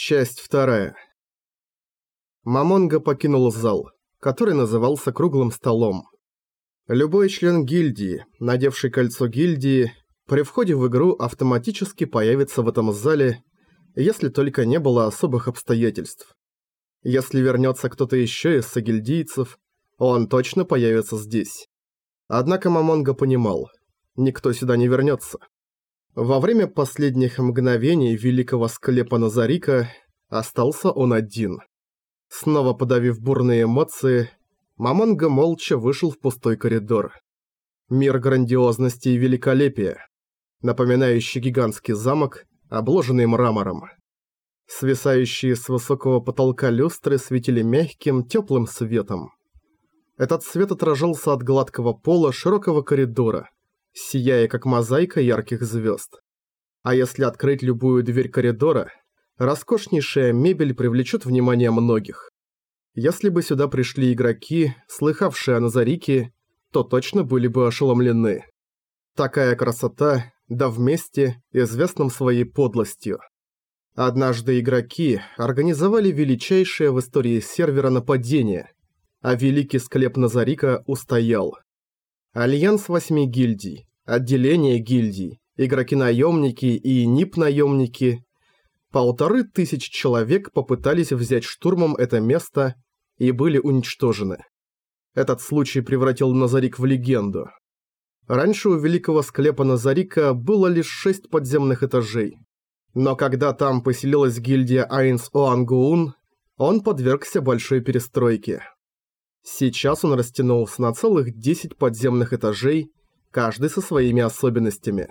Часть вторая. Мамонга покинул зал, который назывался круглым столом. Любой член гильдии, надевший кольцо гильдии, при входе в игру автоматически появится в этом зале, если только не было особых обстоятельств. Если вернется кто-то еще из сагильдийцев, он точно появится здесь. Однако Мамонга понимал, никто сюда не вернется. Во время последних мгновений великого склепа Назарика остался он один. Снова подавив бурные эмоции, Мамонга молча вышел в пустой коридор. Мир грандиозности и великолепия, напоминающий гигантский замок, обложенный мрамором. Свисающие с высокого потолка люстры светили мягким, теплым светом. Этот свет отражался от гладкого пола широкого коридора, сияя как мозаика ярких звезд. А если открыть любую дверь коридора, роскошнейшая мебель привлечет внимание многих. Если бы сюда пришли игроки, слыхавшие о Назарике, то точно были бы ошеломлены. Такая красота, да вместе, известным своей подлостью. Однажды игроки организовали величайшее в истории сервера нападение, а великий склеп Назарика устоял. Альянс восьми гильдий, отделение гильдий, игроки-наемники и НИП-наемники. Полторы тысячи человек попытались взять штурмом это место и были уничтожены. Этот случай превратил Назарик в легенду. Раньше у великого склепа Назарика было лишь шесть подземных этажей. Но когда там поселилась гильдия Аинз Оал Гоун, он подвергся большой перестройке. Сейчас он растянулся на целых 10 подземных этажей, каждый со своими особенностями.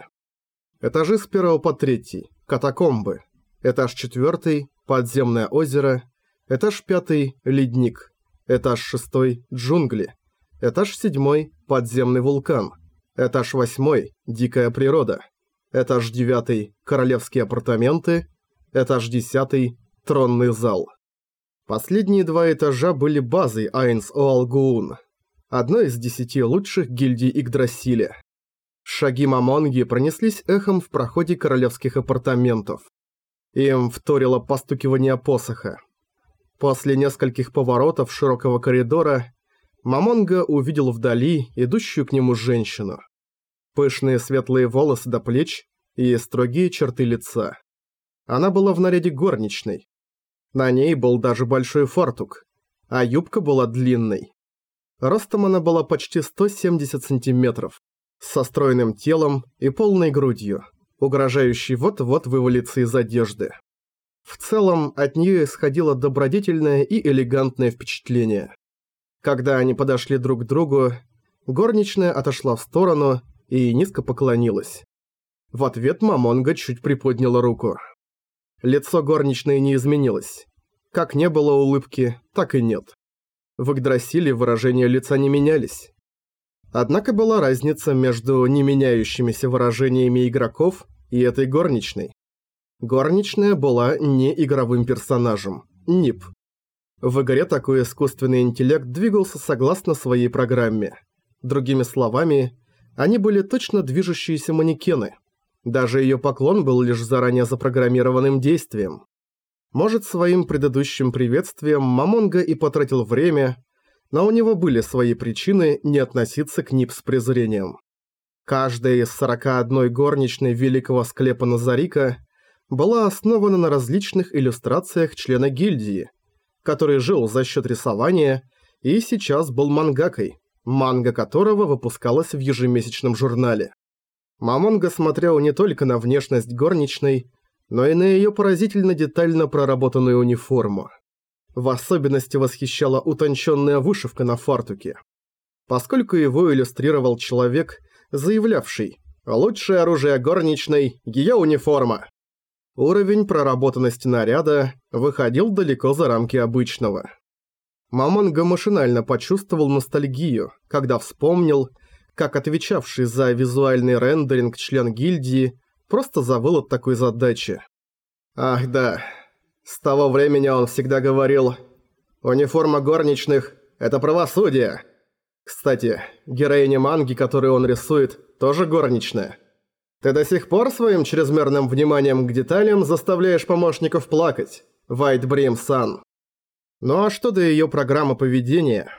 Этажи с 1 по 3 – катакомбы. Этаж 4 – подземное озеро. Этаж 5 – ледник. Этаж 6 – джунгли. Этаж 7 – подземный вулкан. Этаж 8 – дикая природа. Этаж 9 – королевские апартаменты. Этаж 10 – тронный зал. Последние два этажа были базой Айнс Оалгуун, одной из десяти лучших гильдий Игдрасиля. Шаги Мамонги пронеслись эхом в проходе королевских апартаментов. Им вторило постукивание посоха. После нескольких поворотов широкого коридора Мамонга увидел вдали идущую к нему женщину. Пышные светлые волосы до плеч и строгие черты лица. Она была в наряде горничной, на ней был даже большой фартук, а юбка была длинной. Ростом она была почти 170 сантиметров, со стройным телом и полной грудью, угрожающей вот-вот вывалиться из одежды. В целом, от нее исходило добродетельное и элегантное впечатление. Когда они подошли друг к другу, горничная отошла в сторону и низко поклонилась. В ответ Мамонга чуть приподняла руку. Лицо горничной не изменилось. Как не было улыбки, так и нет. В Игдрасиле выражения лица не менялись. Однако была разница между не меняющимися выражениями игроков и этой горничной. Горничная была не игровым персонажем, НИП. В игре такой искусственный интеллект двигался согласно своей программе. Другими словами, они были точно движущиеся манекены – даже ее поклон был лишь заранее запрограммированным действием. Может, своим предыдущим приветствием Мамонга и потратил время, но у него были свои причины не относиться к НИП с презрением. Каждая из 41 горничной великого склепа Назарика была основана на различных иллюстрациях члена гильдии, который жил за счет рисования и сейчас был мангакой, манга которого выпускалась в ежемесячном журнале. Мамонга смотрел не только на внешность горничной, но и на ее поразительно детально проработанную униформу. В особенности восхищала утонченная вышивка на фартуке. Поскольку его иллюстрировал человек, заявлявший «Лучшее оружие горничной – ее униформа». Уровень проработанности наряда выходил далеко за рамки обычного. Мамонга машинально почувствовал ностальгию, когда вспомнил, как отвечавший за визуальный рендеринг член гильдии, просто завыл от такой задачи. Ах да, с того времени он всегда говорил «Униформа горничных – это правосудие». Кстати, героиня манги, которую он рисует, тоже горничная. Ты до сих пор своим чрезмерным вниманием к деталям заставляешь помощников плакать. Вайтбрим-сан. Ну а что до её программы поведения?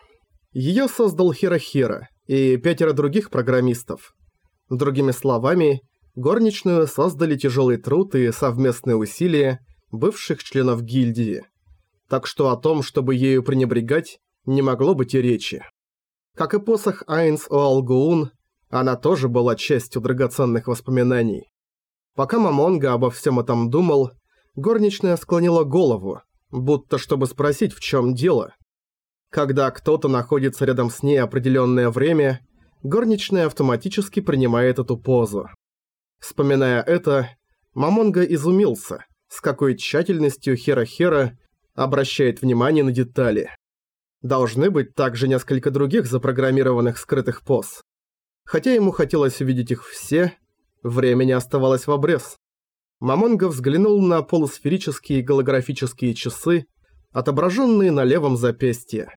Её создал Хирохира и пятеро других программистов. Другими словами, горничную создали тяжелый труд и совместные усилия бывших членов гильдии. Так что о том, чтобы ею пренебрегать, не могло быть и речи. Как и посох Айнс Оалгуун, она тоже была частью драгоценных воспоминаний. Пока Мамонга обо всем этом думал, горничная склонила голову, будто чтобы спросить, в чем дело. Когда кто-то находится рядом с ней определенное время, горничная автоматически принимает эту позу. Вспоминая это, Мамонга изумился, с какой тщательностью Хера-Хера обращает внимание на детали. Должны быть также несколько других запрограммированных скрытых поз. Хотя ему хотелось увидеть их все, времени оставалось в обрез. Мамонга взглянул на полусферические голографические часы, отображенные на левом запястье.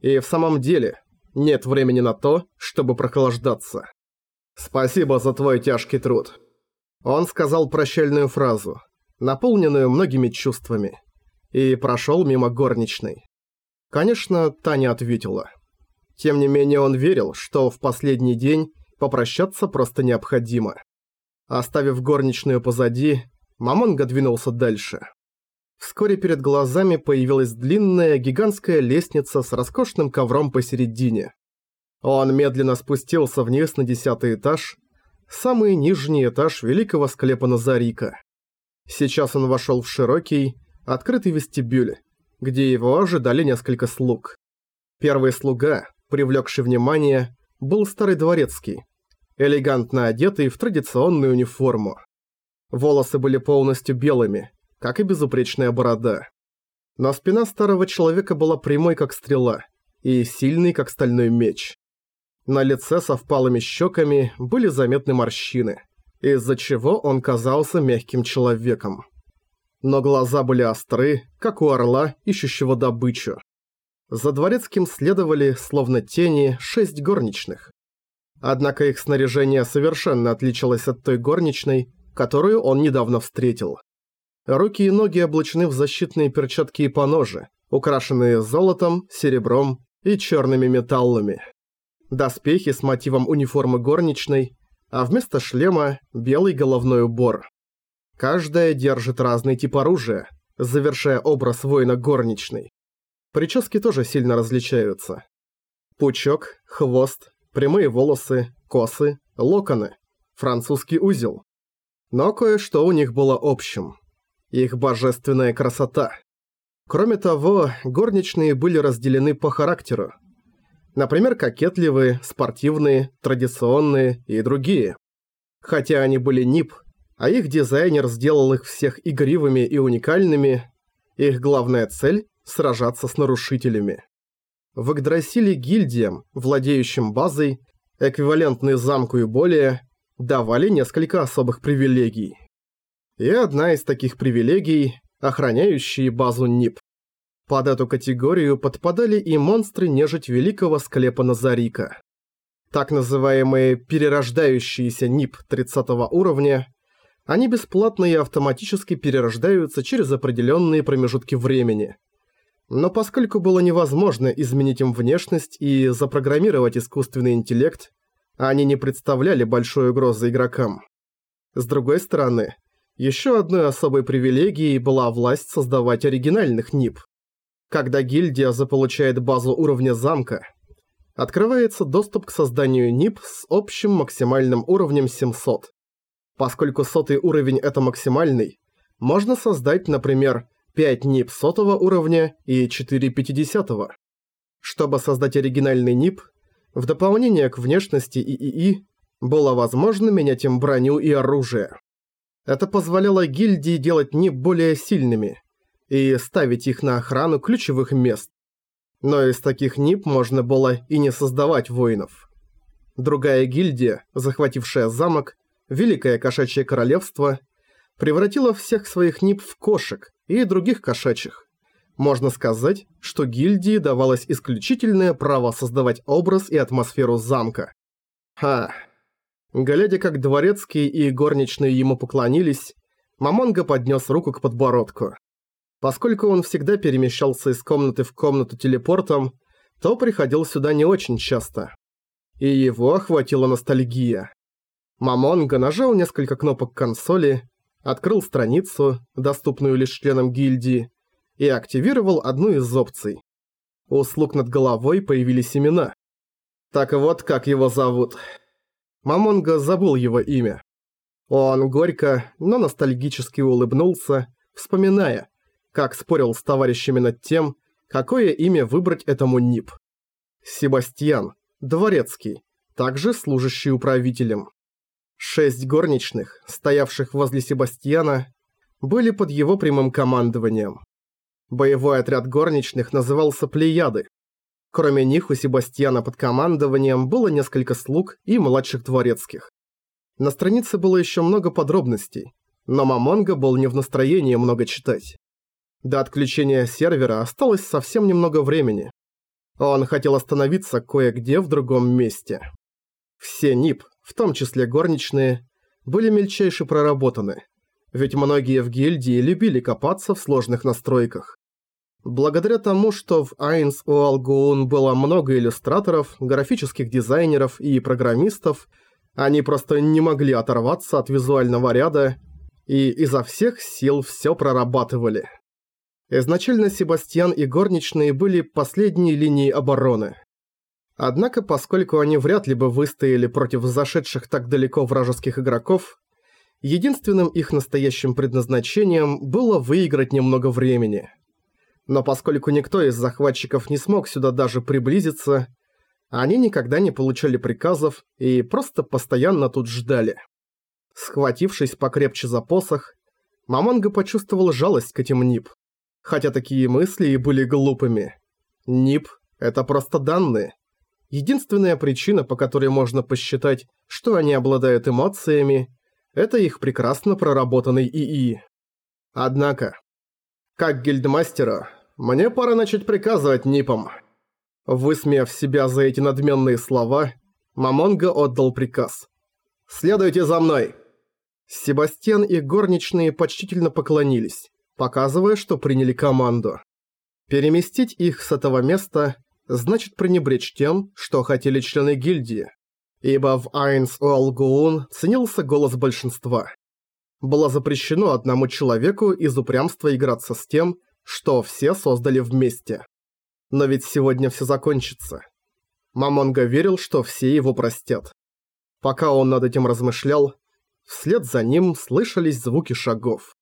И в самом деле, нет времени на то, чтобы прохлаждаться. «Спасибо за твой тяжкий труд». Он сказал прощальную фразу, наполненную многими чувствами, и прошел мимо горничной. Конечно, Таня ответила. Тем не менее он верил, что в последний день попрощаться просто необходимо. Оставив горничную позади, Мамонга двинулся дальше. Вскоре перед глазами появилась длинная гигантская лестница с роскошным ковром посередине. Он медленно спустился вниз на десятый этаж, самый нижний этаж великого склепа Назарика. Сейчас он вошел в широкий, открытый вестибюль, где его ожидали несколько слуг. Первый слуга, привлекший внимание, был старый дворецкий, элегантно одетый в традиционную униформу. Волосы были полностью белыми, как и безупречная борода. Но спина старого человека была прямой, как стрела, и сильной, как стальной меч. На лице со впалыми щеками были заметны морщины, из-за чего он казался мягким человеком. Но глаза были остры, как у орла, ищущего добычу. За дворецким следовали, словно тени, шесть горничных. Однако их снаряжение совершенно отличалось от той горничной, которую он недавно встретил. Руки и ноги облачены в защитные перчатки и поножи, украшенные золотом, серебром и черными металлами. Доспехи с мотивом униформы горничной, а вместо шлема – белый головной убор. Каждая держит разный тип оружия, завершая образ воина горничной. Прически тоже сильно различаются. Пучок, хвост, прямые волосы, косы, локоны, французский узел. Но кое-что у них было общим. Их божественная красота. Кроме того, горничные были разделены по характеру. Например, кокетливые, спортивные, традиционные и другие. Хотя они были НИП, а их дизайнер сделал их всех игривыми и уникальными, их главная цель – сражаться с нарушителями в Игдрасиле гильдиям, владеющим базой, эквивалентной замку и более, давали несколько особых привилегий. И одна из таких привилегий – охраняющие базу НИП. Под эту категорию подпадали и монстры-нежить великого склепа Назарика. Так называемые перерождающиеся НИП 30 уровня, они бесплатно и автоматически перерождаются через определенные промежутки времени – но поскольку было невозможно изменить им внешность и запрограммировать искусственный интеллект, они не представляли большой угрозы игрокам. С другой стороны, еще одной особой привилегией была власть создавать оригинальных НИП. Когда гильдия заполучает базу уровня замка, открывается доступ к созданию НИП с общим максимальным уровнем 700. Поскольку сотый уровень это максимальный, можно создать, например, 5 НИП сотого уровня и 4 пятидесятого. Чтобы создать оригинальный НИП, в дополнение к внешности ИИИ, было возможно менять им броню и оружие. Это позволяло гильдии делать НИП более сильными и ставить их на охрану ключевых мест. Но из таких НИП можно было и не создавать воинов. Другая гильдия, захватившая замок, Великое Кошачье Королевство, превратила всех своих НИП в кошек, и других кошачьих. Можно сказать, что гильдии давалось исключительное право создавать образ и атмосферу замка. Ха. Глядя, как дворецкий и горничные ему поклонились, Мамонга поднес руку к подбородку. Поскольку он всегда перемещался из комнаты в комнату телепортом, то приходил сюда не очень часто. И его охватила ностальгия. Мамонга нажал несколько кнопок консоли, открыл страницу, доступную лишь членам гильдии, и активировал одну из опций. У слуг над головой появились имена. Так вот, как его зовут. Мамонга забыл его имя. Он горько, но ностальгически улыбнулся, вспоминая, как спорил с товарищами над тем, какое имя выбрать этому НИП. Себастьян, дворецкий, также служащий управителем. Шесть горничных, стоявших возле Себастьяна, были под его прямым командованием. Боевой отряд горничных назывался Плеяды. Кроме них у Себастьяна под командованием было несколько слуг и младших дворецких. На странице было еще много подробностей, но Мамонга был не в настроении много читать. До отключения сервера осталось совсем немного времени. Он хотел остановиться кое-где в другом месте. Все НИП, в том числе горничные, были мельчайше проработаны, ведь многие в гильдии любили копаться в сложных настройках. Благодаря тому, что в Айнс Уалгуун было много иллюстраторов, графических дизайнеров и программистов, они просто не могли оторваться от визуального ряда и изо всех сил все прорабатывали. Изначально Себастьян и горничные были последней линией обороны. Однако, поскольку они вряд ли бы выстояли против зашедших так далеко вражеских игроков, единственным их настоящим предназначением было выиграть немного времени. Но поскольку никто из захватчиков не смог сюда даже приблизиться, они никогда не получали приказов и просто постоянно тут ждали. Схватившись покрепче за посох, Маманга почувствовал жалость к этим НИП. Хотя такие мысли и были глупыми. НИП – это просто данные. Единственная причина, по которой можно посчитать, что они обладают эмоциями, это их прекрасно проработанный ИИ. Однако, как гильдмастера, мне пора начать приказывать НИПам. Высмеяв себя за эти надменные слова, Мамонга отдал приказ. «Следуйте за мной!» Себастьян и горничные почтительно поклонились, показывая, что приняли команду. Переместить их с этого места значит пренебречь тем, что хотели члены гильдии, ибо в Айнс Уалгуун ценился голос большинства. Было запрещено одному человеку из упрямства играться с тем, что все создали вместе. Но ведь сегодня все закончится. Мамонга верил, что все его простят. Пока он над этим размышлял, вслед за ним слышались звуки шагов.